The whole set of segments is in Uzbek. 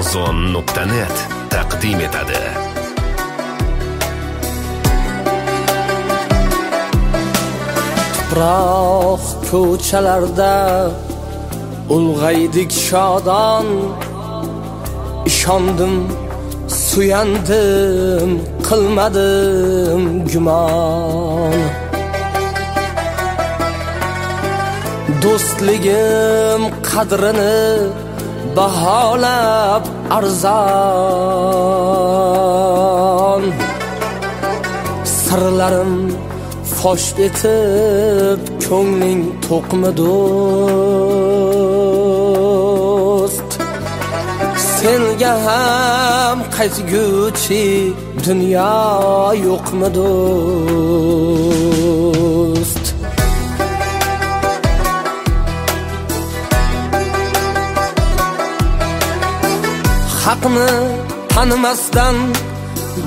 hitmuzon.net taqdim etadi. Tuproq ko'chalarda ulg'aydik shodon. Ishondim suyandim qilmadim gumon. Do'stligim qadrini baholab arzon. Sirlarim fosh etib ko'ngling to'qmi do'st? Senga ham qaytguchi dunyo yo'qmi do'st? Haqni tanimasdan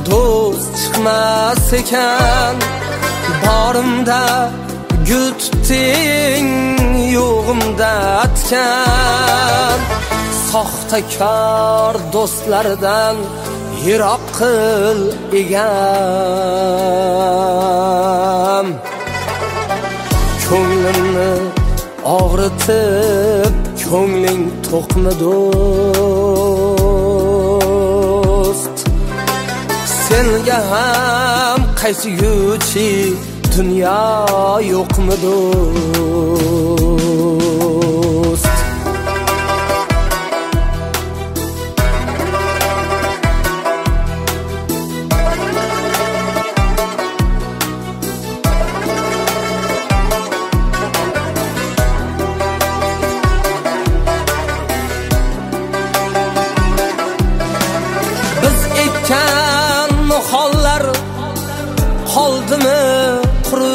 do'st chiqmas ekan borimda gul tutding yo'g'imda atkan soxtakor do'stlardan yiroq qil egam ko'nglimni og'ritib ko'ngling to'qmi senga ham qaysiguchi dunyo yo'qmidur qoldimi qurib?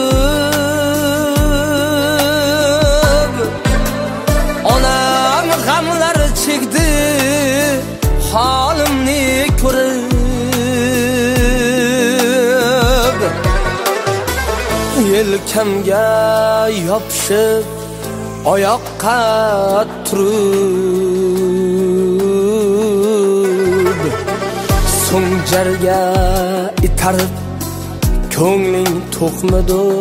Onam g'amlar chekdi holimni ko'rib. Yelkamga yopishib oyoqqa turib. So'ng jarga itarib ko'ngling to'qmi do'st?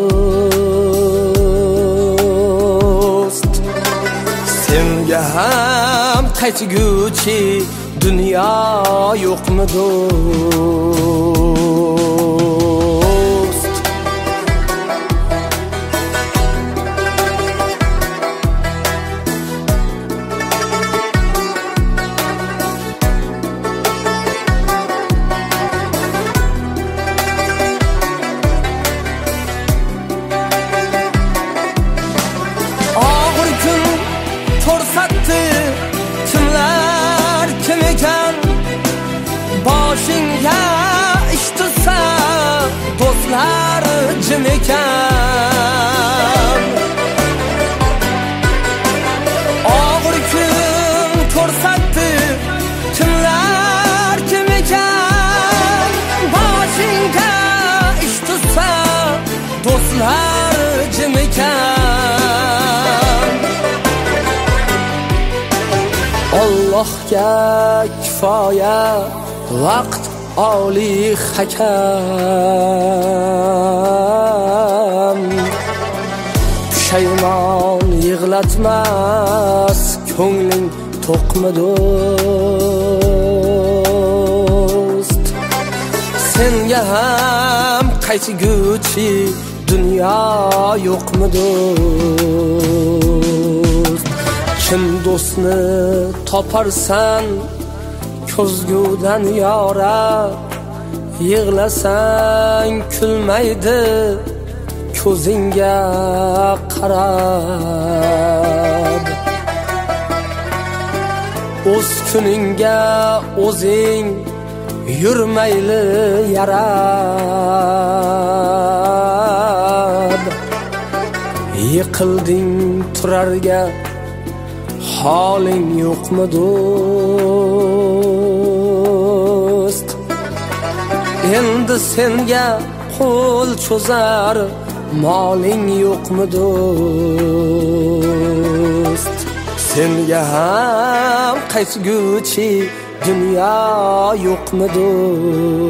Senga ham qaytguchi dunyo yo'qmi do'st? Allohga kifoya vaqt oliy hakam. Pushaymon yig'latmas ko'ngling to'qmi do'st? Senga ham qaytguchi dunyo yo'qmi do'st? Chin do'stni toparsan ko'zgudan yora yig'lasang kulmaydi ko'zingga qarab. O'z kuningga o'zing yurmayli yarab. Yiqilding turarga holing yo'qmi do'st? Endi senga qo'l cho'zar moling yo'qmi do'st? Senga ham qaytguchi dunyo yo'qmidur